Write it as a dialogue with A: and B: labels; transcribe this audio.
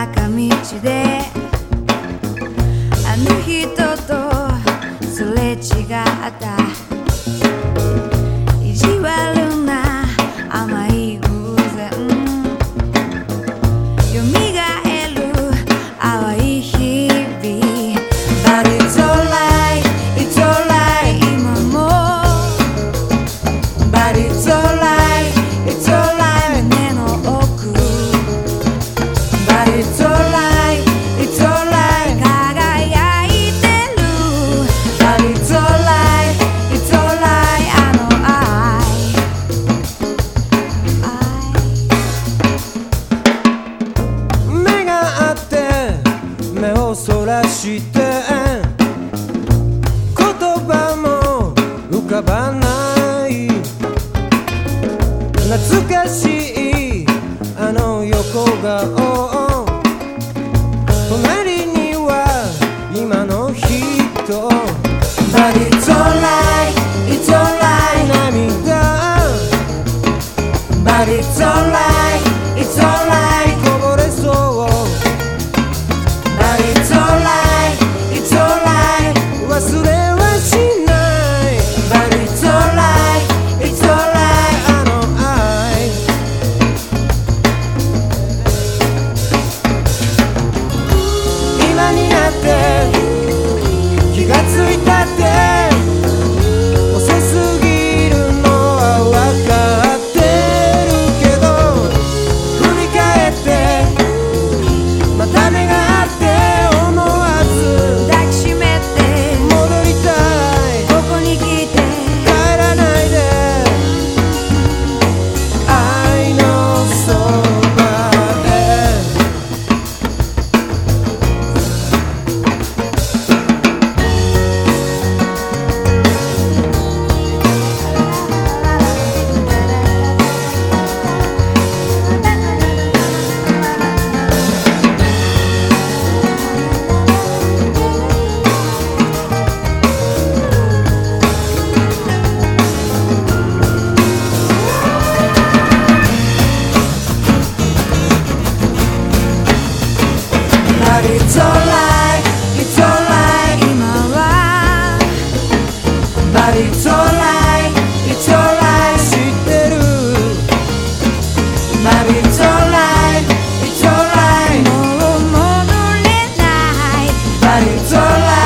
A: 坂道であの人とすれ違った。して言葉も浮かばない。懐かしいあの横顔。隣には今の人。But it's alright, it's alright It's alright, it's alright But it's alright, it's alright
B: But it's
A: alright, it's alright But it's alright